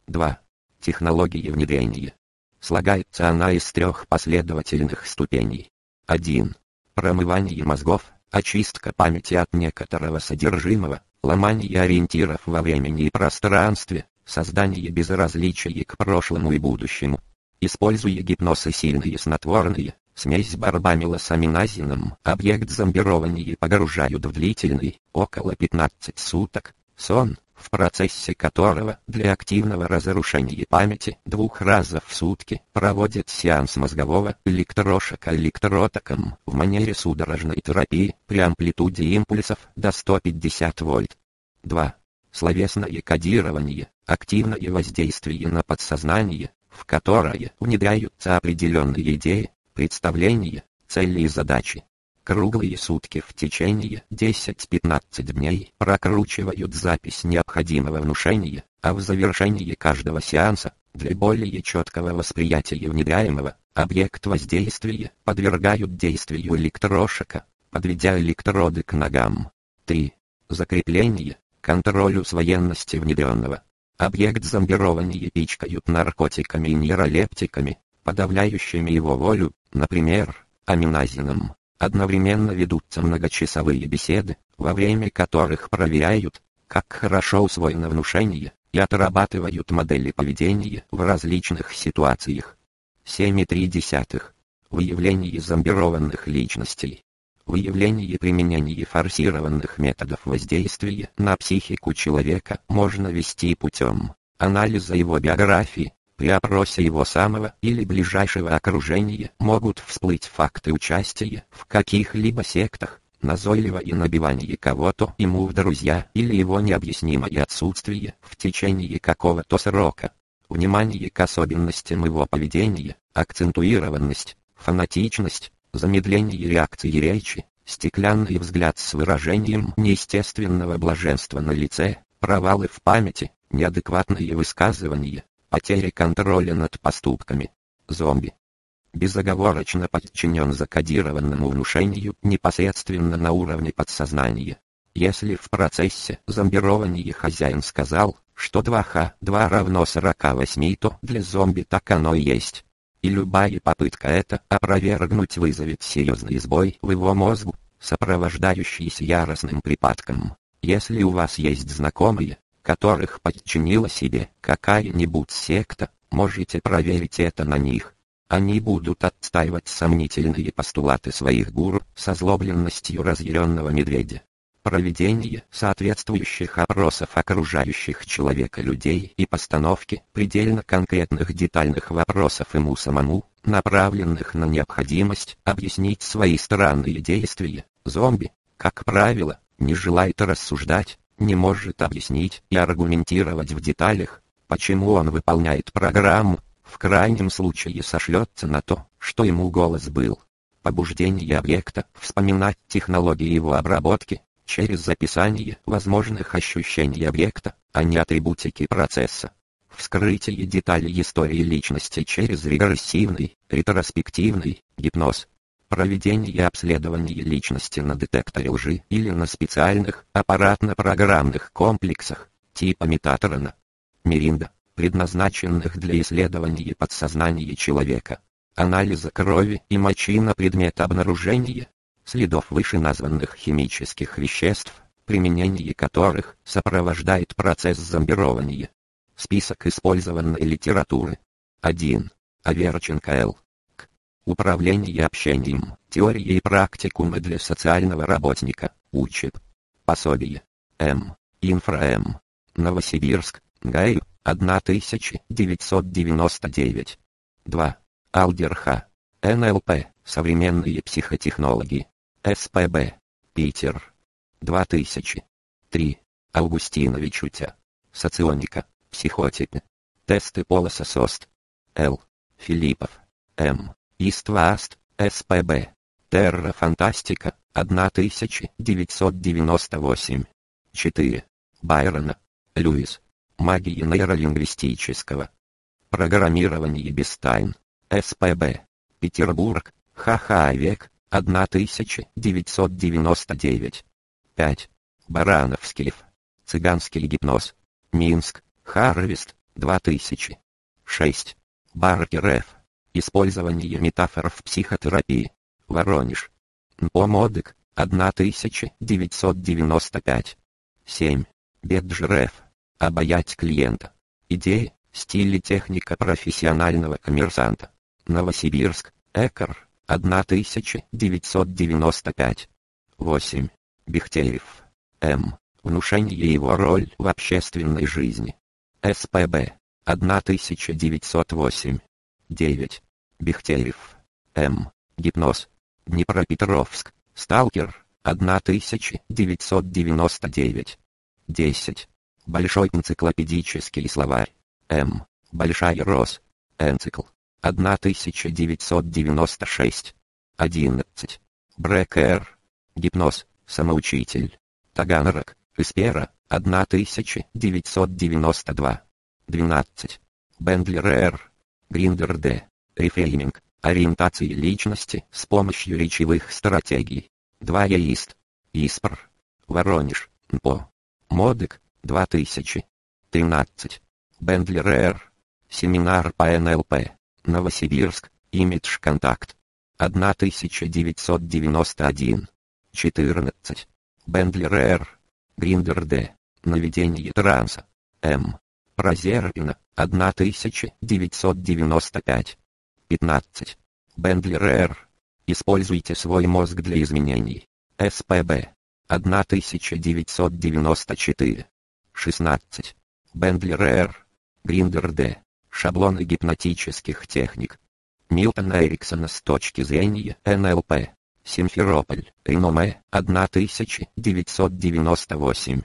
S1: 2. Технологии внедрения. Слагается она из трех последовательных ступеней. 1. Промывание мозгов, очистка памяти от некоторого содержимого, ломание ориентиров во времени и пространстве, создание безразличия к прошлому и будущему. Используя гипноз и сильные снотворные, смесь барбамила с аминазином, объект зомбирования погружают в длительный, около 15 суток, сон, в процессе которого для активного разрушения памяти двух разов в сутки проводят сеанс мозгового электрошока электротоком. В манере судорожной терапии при амплитуде импульсов до 150 вольт. 2. Словесное кодирование, активное воздействие на подсознание, в которое внедряются определенные идеи, представления, цели и задачи круглые сутки в течение 10-15 дней прокручивают запись необходимого внушения, а в завершении каждого сеанса, для более четкого восприятия внедряемого, объект воздействия подвергают действию электрошока, подведя электроды к ногам. 3. Закрепление, контроль усвоенности внедренного. Объект зомбирования пичкают наркотиками и нейролептиками, подавляющими его волю, например, аминазином. Одновременно ведутся многочасовые беседы, во время которых проверяют, как хорошо усвоено внушение, и отрабатывают модели поведения в различных ситуациях. 7,3. Выявление зомбированных личностей. Выявление и применение форсированных методов воздействия на психику человека можно вести путем анализа его биографии, при опросе его самого или ближайшего окружения могут всплыть факты участия в каких-либо сектах, назойливое набивание кого-то ему в друзья или его необъяснимое отсутствие в течение какого-то срока. Внимание к особенностям его поведения, акцентуированность, фанатичность, замедление реакции речи, стеклянный взгляд с выражением неестественного блаженства на лице, провалы в памяти, неадекватные высказывания, Потеря контроля над поступками. Зомби. Безоговорочно подчинен закодированному внушению непосредственно на уровне подсознания. Если в процессе зомбирования хозяин сказал, что 2Х 2 равно 48, то для зомби так оно и есть. И любая попытка это опровергнуть вызовет серьезный сбой в его мозгу, сопровождающийся яростным припадком. Если у вас есть знакомые, которых подчинила себе какая-нибудь секта, можете проверить это на них. Они будут отстаивать сомнительные постулаты своих гуру с озлобленностью разъяренного медведя. Проведение соответствующих опросов окружающих человека людей и постановки предельно конкретных детальных вопросов ему самому, направленных на необходимость объяснить свои странные действия, зомби, как правило, не желает рассуждать, не может объяснить и аргументировать в деталях, почему он выполняет программу, в крайнем случае сошлется на то, что ему голос был. Побуждение объекта вспоминать технологии его обработки, через записание возможных ощущений объекта, а не атрибутики процесса. Вскрытие деталей истории личности через регрессивный, ретроспективный гипноз. Проведение обследования личности на детекторе лжи или на специальных аппаратно-программных комплексах, типа Метатрона. Миринда, предназначенных для исследования подсознания человека. Анализа крови и мочи на предмет обнаружения следов вышеназванных химических веществ, применение которых сопровождает процесс зомбирования. Список использованной литературы. 1. Аверченко Л. Управление общением, теории и практикумы для социального работника, учеб. Пособие. М. Инфра М. Новосибирск, Гай, 1999. 2. Алдерха. НЛП, современные психотехнологии. СПБ. Питер. 2000. 3. Августинович Утя. Соционика. Психотипы. Тесты Полоса СОСТ. Л. Филиппов. М. Истваст. СПБ. Терра Фантастика. 1998. 4. Байрона. Льюис. Магия нейролингвистического. Программирование без тайн. СПБ. Петербург. Ха-ха век. 1999. 5. Барановских. Цыганский гипноз. Минск. Харвест. 2000. 6. Баркер Ф. Использование метафор в психотерапии. Воронеж. Помодык. 1995. 7. Беджер Ф. Обаять клиента. Идеи, стиль и техника профессионального коммерсанта. Новосибирск. Экор. 1995. 8. Бехтерев. М. Внушение его роль в общественной жизни. СПБ. 1908. 9. Бехтерев. М. Гипноз. Днепропетровск. Сталкер. 1999. 10. Большой энциклопедический словарь. М. Большая Рос. Энцикл. 1996. 11. Брекер. Гипноз. Самоучитель. Таганрог. Эспера. 1992. 12. Бендлер Р. Гриндер Д. Рефрейминг. Ориентации личности с помощью речевых стратегий. 2 Яист. Испр. Воронеж. НПО. Модек. 2000. 13. Бендлер Р. Семинар по НЛП. Новосибирск, Имидж Контакт. 1991. 14. Бендлер Р. Гриндер Д. Наведение транса. М. Прозерпина, 1995. 15. Бендлер Р. Используйте свой мозг для изменений. СПБ. 1994. 16. Бендлер Р. Гриндер Д. Шаблоны гипнотических техник. Милтона Эриксона с точки зрения НЛП. Симферополь, Реноме, 1998.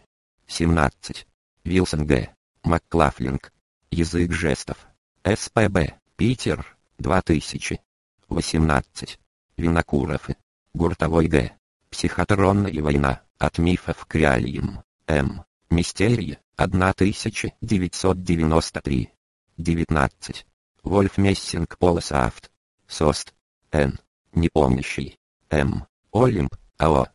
S1: 17. Вилсон Г. Макклафлинг. Язык жестов. СПБ, Питер, 2000. 18. Винокуров. Гуртовой Г. Психотронная война, от мифов к реалиям. М. Мистерия, 1993. 19. Вольф Мессинг Полос Авт. Сост. Н. Непомнящий. М. Олимп. АО.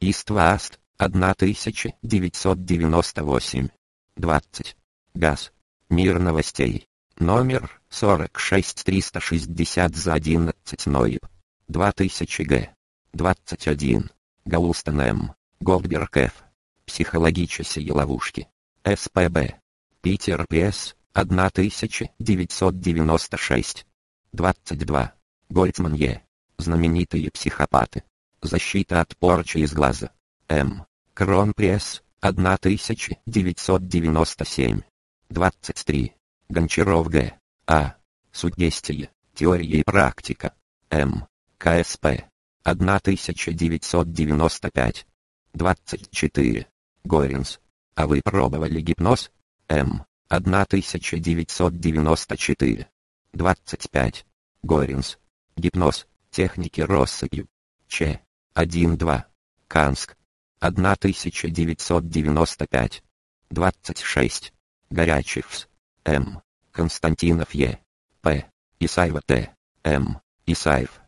S1: Истваст. 1998. 20. ГАЗ. Мир новостей. Номер 46360 за 11 нояб. 2000 Г. 21. Гаустон М. Голдберг Ф. Психологические ловушки. СПБ. Питер Пресс. 1996. 22. Гольцман Е. Знаменитые психопаты. Защита от порчи из глаза. М. Кронпресс. 1997. 23. Гончаров Г. А. Сугестия. Теория и практика. М. КСП. 1995. 24. Горинс. А вы пробовали гипноз? М. 1994. 25. Горинс. Гипноз. Техники россыпью. Ч. 1-2. Канск. 1995. 26. Горячев С. М. Константинов Е. П. Исаева Т. М. Исаев.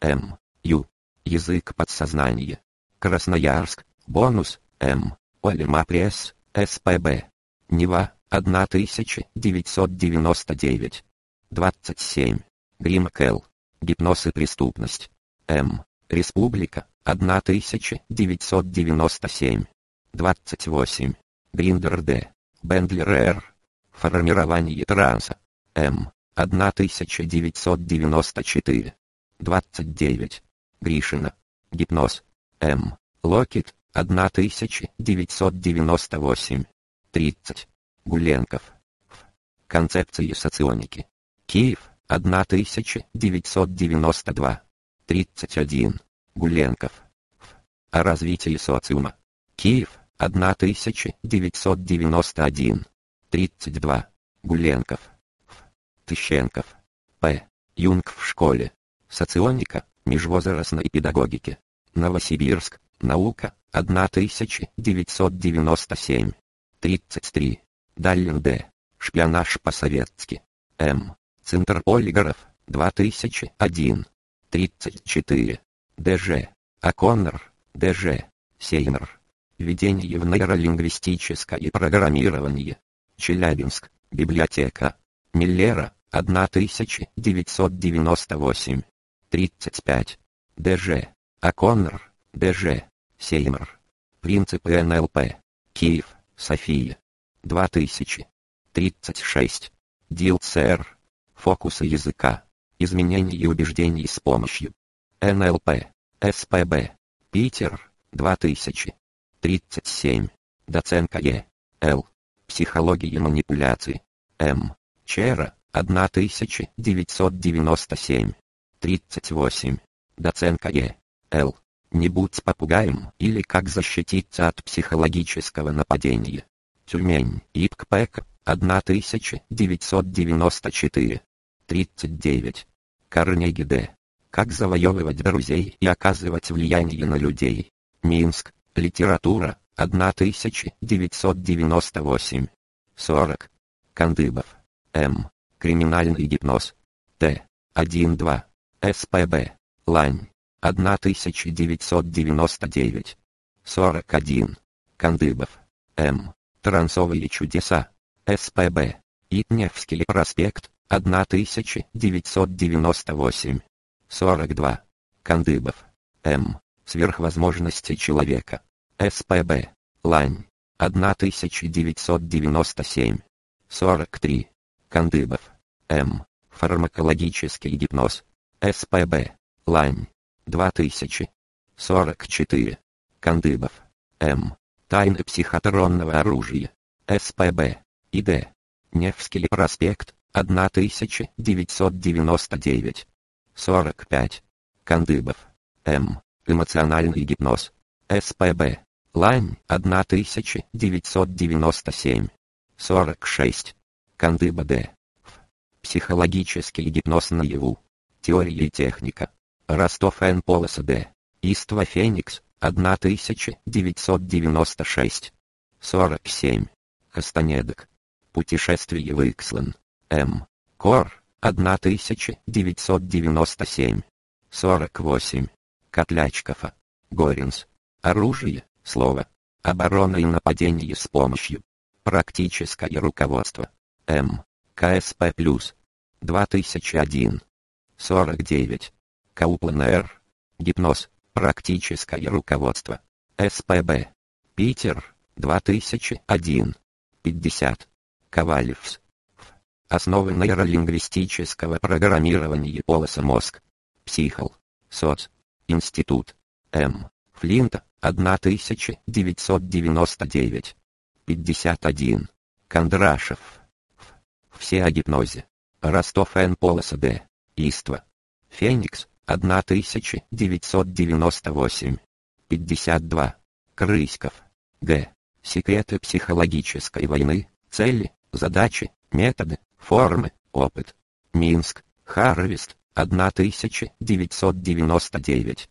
S1: М. Ю. Язык подсознания. Красноярск. Бонус. М. Олима Пресс. СПБ. Нева. 1999. 27. Гримак Л. Гипноз и преступность. М. Республика. 1997. 28. Гриндер Д. Бендлер Р. Формирование транса. М. 1994. 29. Гришина. Гипноз. М. Локет. 1998. 30. Гуленков. Ф. Концепции соционики. Киев. 1992. 31. Гуленков. Ф. О развитии социума. Киев. 1991. 32. Гуленков. Ф. Тыщенков. П. Юнг в школе. Соционика, межвозрастной педагогики. Новосибирск. Наука. 1997. 33. Даллин Д. Шпионаж по-советски. М. Центр полиграф. 2001. 34. ДЖ. Аконнор. ДЖ. Сейнер. Введение в нейролингвистическое программирование. Челябинск. Библиотека. Миллера. 1998. 35. ДЖ. Аконнор. ДЖ. Сеймер. Принципы НЛП. Киев. София. 2000. 36. Дилцер. Фокусы языка. Изменение убеждений с помощью. НЛП. СПБ. Питер. 2000. 37. Доценка Е. Л. Психология манипуляции. М. Чера. 1997. 38. Доценка Е. Л. Не будь попугаем или как защититься от психологического нападения. Тюмень. ИПКПЭК. 1994. 39. Карнеги Д. Как завоевывать друзей и оказывать влияние на людей. Минск. Литература. 1998. 40. Кандыбов. М. Криминальный гипноз. Т. 1-2. СПБ. Лань. 1999. 41. Кандыбов. М. Трансовые чудеса. СПБ. Итневский проспект. 1998. 42. Кандыбов. М. Сверхвозможности человека. СПБ. Лань. 1997. 43. Кандыбов. М. Фармакологический гипноз. СПБ. Лань. 2000. 44. Кандыбов. М. Тайны психотронного оружия. СПБ. ИД. Невский проспект. 1999. 45. Кандыбов. М. Эмоциональный гипноз. СПБ. Лань. 1997. 46. Кандыба Д. Психологический гипноз наяву. Теория и техника. Ростов Н. Полоса Д. Иства Феникс. 1996. 47. Кастанедок. Путешествие в Икслан. М. Кор. 1997. 48. Котлячкова. Горинс. Оружие, слово. Оборона и нападение с помощью. Практическое руководство. М. КСП+. 2001. 49. Кауплан Р. Гипноз. Практическое руководство. СПБ. Питер. 2001. 50. Ковалевс. Основы нейролингвистического программирования полоса мозг. Психол. СОЦ. Институт. М. Флинта. 1999. 51. Кондрашев. Все о гипнозе. Ростов Н. Д. Иства. Феникс. 1998. 52. Крыськов. Г. Секреты психологической войны, цели, задачи, методы, формы, опыт. Минск. Харвест. 1999.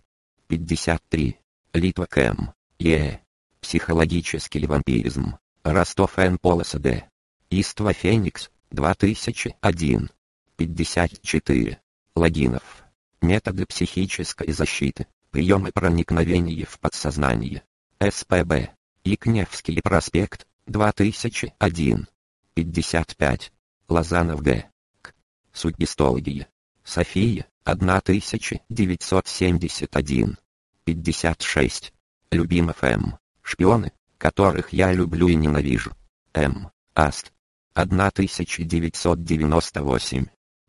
S1: 53. Литва Кэм. Е. Психологический вампиризм. Ростов Н. Полоса Д. Иства Феникс. 2001. 54. Логинов. Методы психической защиты. Приемы проникновения в подсознание. СПБ. Икневский проспект. 2001. 55. Лозанов Г. К. Сугестология. София. 1971. 56. Любимов М. Шпионы, которых я люблю и ненавижу. М. Аст. 1998.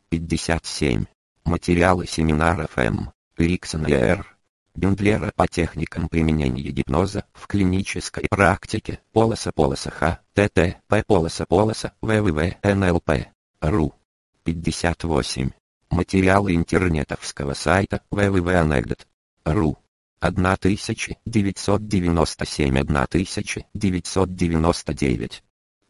S1: 57. Материалы семинаров М. Риксона Р. Бендлера по техникам применения гипноза в клинической практике полоса полоса Х, ТТ, П полоса полоса, ВВВ, НЛП, РУ. 58. Материалы интернетовского сайта www.anecdot.ru 1997-1999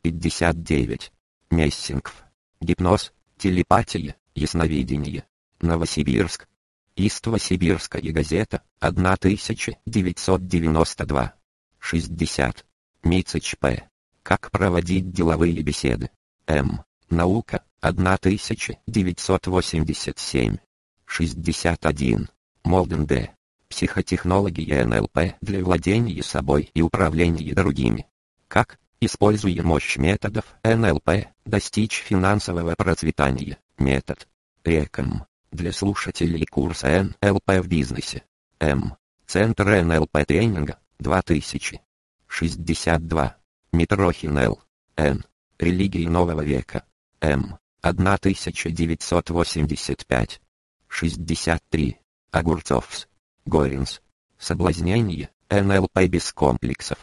S1: 59. Мессингов. Гипноз, телепатия, ясновидение. Новосибирск. Иство-Сибирская газета, 1992. 60. Мицич П. Как проводить деловые беседы. М. Наука, 1987. 61. Молден Д. Психотехнология НЛП для владения собой и управления другими. Как, используя мощь методов НЛП, достичь финансового процветания. Метод. Реком. Для слушателей курса НЛП в бизнесе. М. Центр НЛП тренинга. 2000. 62. Митрохин Л. Н. Религии нового века. М. 1985. 63. Огурцов С. Горин С. Соблазнение. НЛП без комплексов.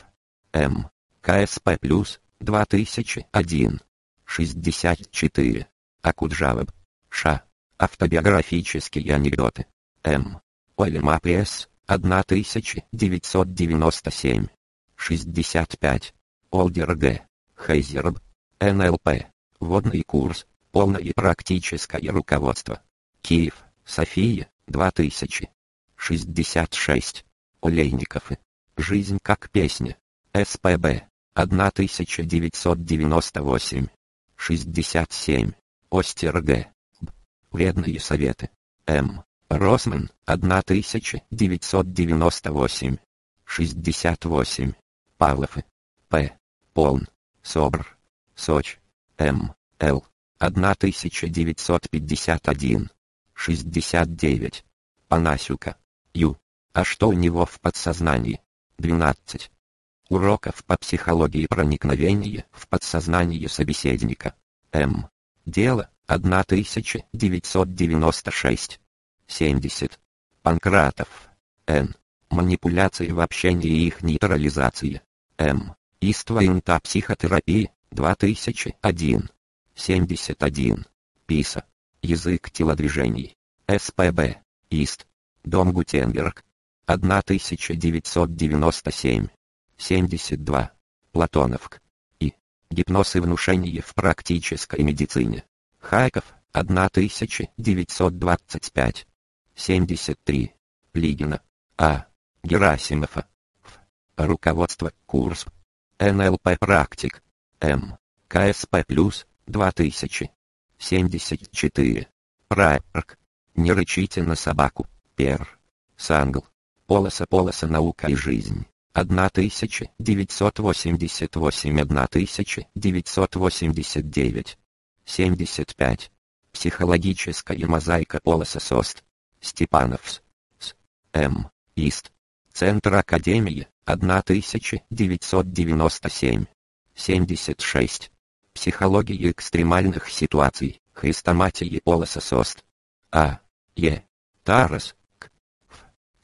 S1: М. КСП плюс. 2001. 64. Окуджава Б. Ша. Автобиографические анекдоты. М. Олема Пресс. 1997. 65. Олдер Г. Хейзерб. НЛП. Водный курс. Полное практическое руководство. Киев. София. 2000. 66. Олейников. Жизнь как песня. СПБ. 1998. 67. Остер Г. Вредные советы. М. Росман. 1998. 68. Павлов. П. Полн. Собр. Соч. М. Л. 1951. 69. Панасюка. Ю. А что у него в подсознании? 12. Уроков по психологии проникновения в подсознание собеседника. М. Дело. 1996. 70. Панкратов. Н. Манипуляции в общении и их нейтрализация. М. Иства инта психотерапии. 2001. 71. ПИСа. Язык телодвижений. СПБ. ИСТ. Дом Гутенберг. 1997. 72. Платоновк. И. Гипноз и внушение в практической медицине. Хайков. 1925. 73. Лигина. А. Герасимова. Ф. Руководство. Курс. НЛП практик. М. КСП плюс. 2000. 74. Прайпрк. Не рычите на собаку. Пер. Сангл. Полоса полоса наука и жизнь. 1988-1989. 75. Психологическая мозаика полоса СОСТ. Степановс. С. М. Ист. Центр Академии. 1997. 76. Психология экстремальных ситуаций. Хрестоматии полоса сост. А. Е. Тарас.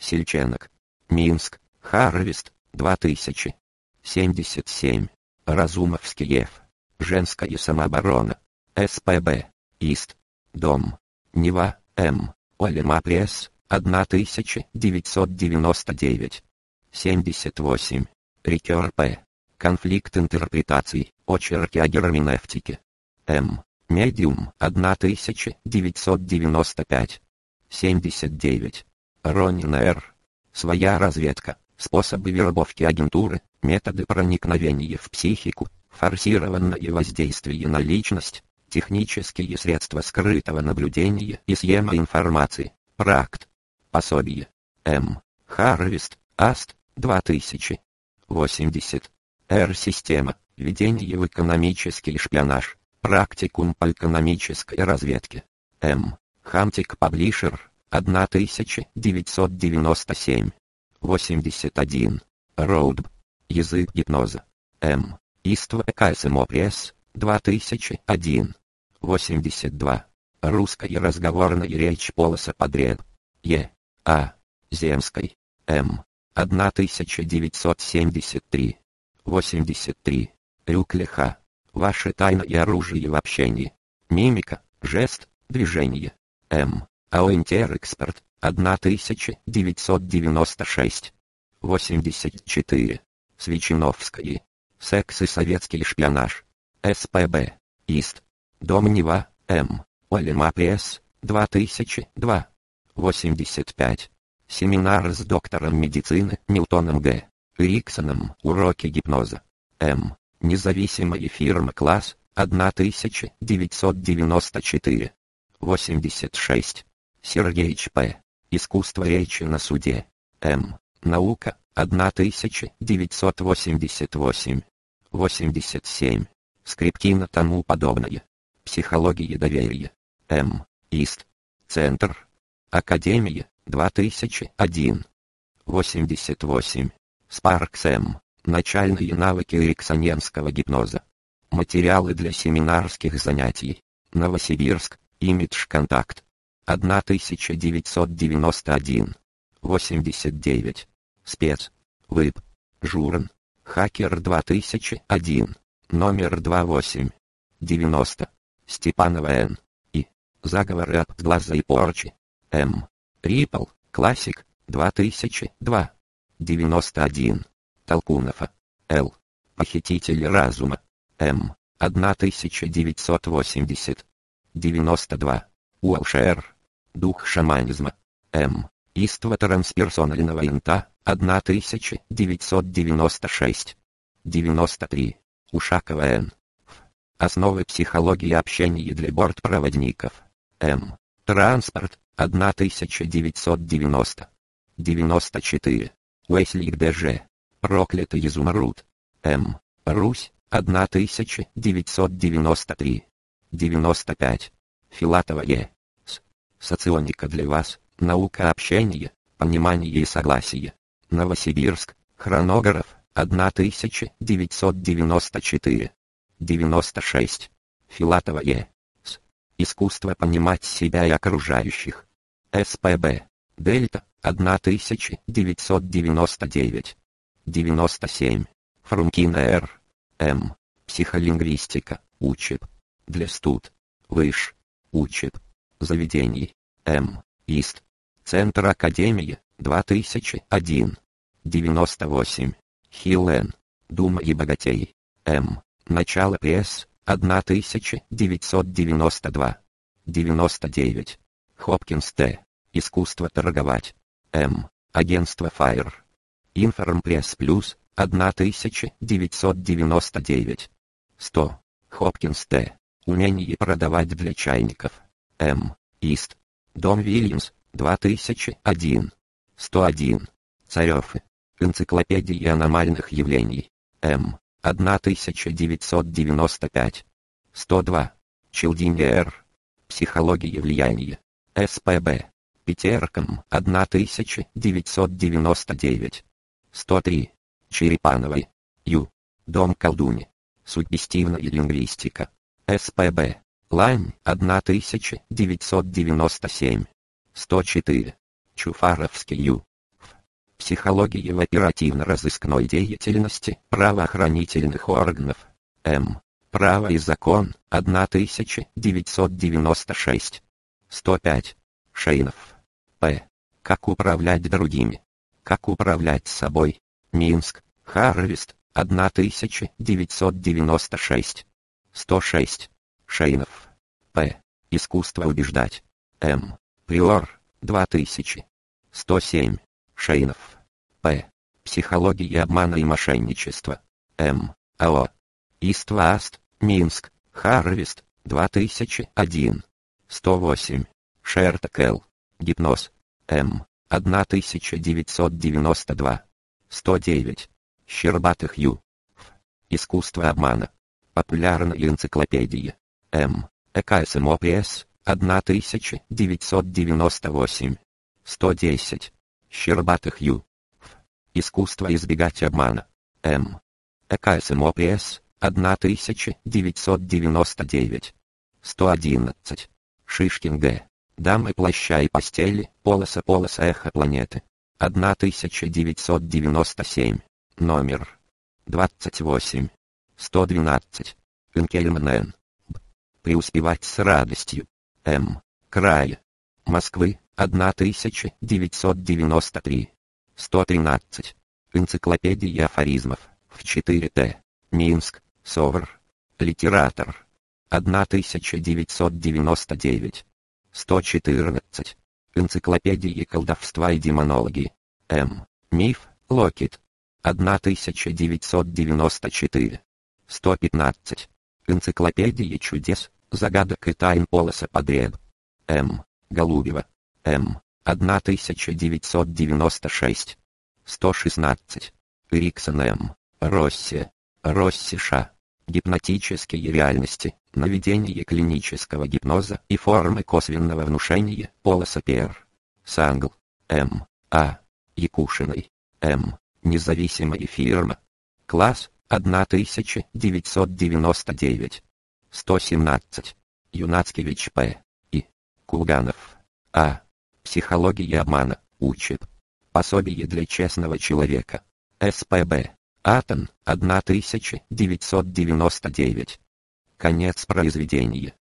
S1: Сельченок. Минск. Харвест. 2000. 77. Разумовский Е. В. Женская самооборона. СПБ. Изд. Дом. Нева. М. Олема Пресс. 1999. 78. Рикер П. Конфликт интерпретаций. Очерки о герменевтике. М. Медиум. 1995. 79. Ронин Р. Своя разведка. Способы вербовки агентуры, методы проникновения в психику, форсированное воздействие на личность, технические средства скрытого наблюдения и съема информации, практ. Пособие. М. Харвест, Аст, 2000. 80. Р-система, введение в экономический шпионаж, практикум по экономической разведке. М. Хамтик Паблишер, 1997. 81. Роуд Б. Язык гипноза. М. Изд-во ЭКСМО Пресс, 2001. 82. Русская разговорная речь Полоса Подреб. Е. А. Земской. М. 1973. 83. Рюклеха. Ваше тайное оружие в общении. Мимика, жест, движение. М. Аоинтер Экспорт. 1996. 84. Свечиновская. Секс и советский шпионаж. СПБ. Изд. Дом Нева. М. Олема Пресс. 2002. 85. Семинар с доктором медицины Ньютоном Эриксоном. Уроки гипноза. М. Независимая фирма класс. 1994. 86. Сергеич П. Искусство речи на суде. М. Наука. 1988. 87. Скриптина тому подобное. Психология доверия. М. Ист. Центр. Академия. 2001. 88. Спаркс М. Начальные навыки эриксоненского гипноза. Материалы для семинарских занятий. Новосибирск. Имидж Контакт. 1991. 89. Спец. Вып. Журн. Хакер 2001. Номер 28. 90. Степанова Н. И. Заговоры от глаза и порчи. М. Рипл. Классик. 2002. 91. Толкунова. Л. Похититель разума. М. 1980. 92. Уолшер. Дух шаманизма. М. Иство трансперсонального инта. 1996. 93. Ушакова Н. Основы психологии общения для бортпроводников. М. Транспорт. 1990. 94. Уэсли ДЖ. Проклятый изумруд. М. Русь. 1993. 95. Филатова Е. Соционика для вас. Наука общения, понимания и согласия. Новосибирск. Хронограф. 1994. 96. Филатова Е. С. Искусство понимать себя и окружающих. СПБ. Дельта. 1999. 97. Фрумкина Р. М. Психолингвистика. Учеб. Для студ. Выш. Учеб. Заведений. М. Ист. Центр Академии. 2001. 98. Хилен. Дума и богатей. М. Начало пресс. 1992. 99. Хопкинс Т. Искусство торговать. М. Агентство Fire. Информпресс Плюс. 1999. 100. Хопкинс Т. Умение продавать для чайников. М. Ист. Дом Вильямс. 2001. 101. Царёвы. Энциклопедия аномальных явлений. М. 1995. 102. Челдинер. Психология влияния. СПБ. Петерком. 1999. 103. Черепановой. Ю. Дом колдуни. Суггестивная лингвистика. СПБ. Лань. 1997. 104. Чуфаровский Ю. Психология в оперативно-розыскной деятельности правоохранительных органов. М. Право и закон. 1996. 105. Шейнов. П. Как управлять другими. Как управлять собой. Минск. Харвест. 1996. 106. Шейнов. П. Искусство убеждать. М. Приор. 2000. 107. Шейнов. П. Психология обмана и мошенничества. М. АО. Изд-во АСТ, Минск, Харвест, 2001. 108. Шерток Л. Гипноз. М. 1992. 109. Щербатых Ю. Ф. Искусство обмана. Популярная энциклопедия. М. ЭКСМО-Пресс. 1998. 110. Щербатых Ю. Ф. Искусство избегать обмана. М. ЭКСМОПС. 1999. 111. Шишкин Г. Дамы плаща и постели, полоса полоса эхо планеты. 1997. Номер. 28. 112. Инкельман Н. Преуспевать с радостью. М. Край. Москвы, 1993. 113. Энциклопедия афоризмов. В 4Т. Минск. Совр. Литератор. 1999. 114. Энциклопедия колдовства и демонологии. М. Миф. Локит. 1994. 115. Энциклопедия чудес, загадок и тайн полоса подреб. М. Голубева. М. 1996. 116. Риксон М. Росси. Росси Ша. Гипнотические реальности, наведение клинического гипноза и формы косвенного внушения, полоса ПР. Сангл. М. А. Якушиной. М. Независимая фирма. Класс 1999. 117. Юнацкевич П. И. Кулганов. А. Психология обмана. Учит. Пособие для честного человека. СПБ. Атон, 1999. Конец произведения.